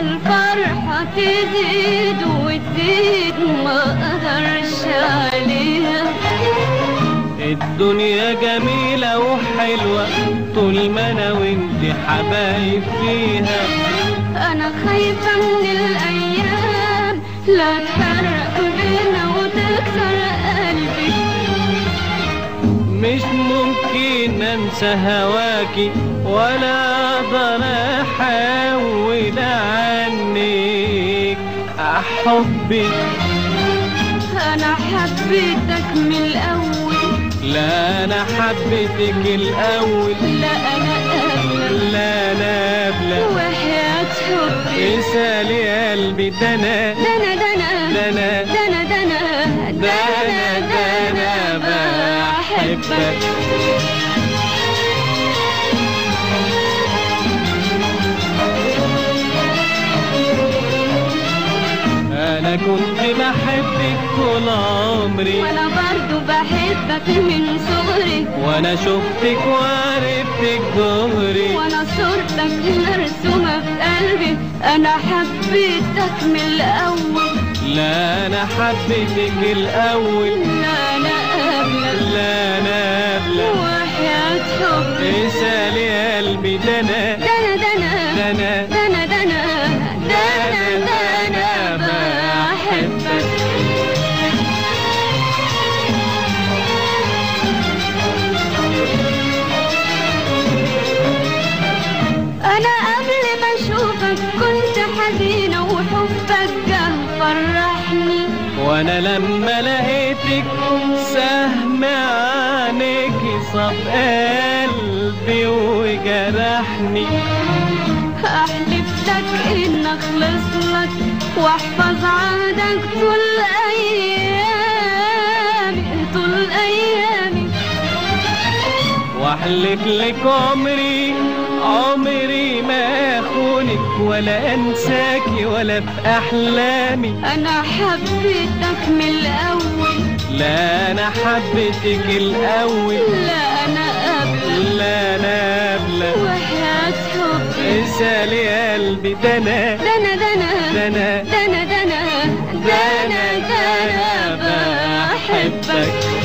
الفرحة تزيد وتزيد ما أقدرش عليها الدنيا جميلة وحلوة طول ما أنا وأنت حبايب فيها. أنا خايفة من الأيام لا تفرق بينا وتكسر قلبي. مش ممكن أنسى هواكي ولا أقدر احول عنك حبي. أنا حبيتك من الأول. لا أنا حبيتك الأول. لا أنا قبلك لا أنا قبلك وحياة حبي. اسالي قلبي ده انا دنا. دنا. ده انا دنا دنا ده أنا ده أنا بحبك. أنا كنت بحبك طول عمري. وأنا برضو بحبك من صغري. وأنا شفتك وعرفتك دغري. وأنا صورتك مرسومة في قلبي. أنا حبيتك من الأول. لا أنا حبيتك الأول. لا أنا قبلك لا أنا قبلك وحياة حبي. اسالي قلبي ده انا دنا. ده دنا انا دنا. دنا. وحبك جه فرحني. وأنا لما لقيتك سهم عينيك صاب قلبي وجرحني. أحلف لك إن أخلص لك وأحفظ عهدك طول أيامي. واحلف لك عمري عمري ما اخونك ولا انساكي ولا في أحلامي. أنا حبيتك من الأول. لا أنا حبيتك الأول. لا أنا قبلك لا أنا قبلك وحياة حبي. اسالي قلبي ده أنا. دنا دنا. ده أنا. دنا دنا. دنا دنا. بحبك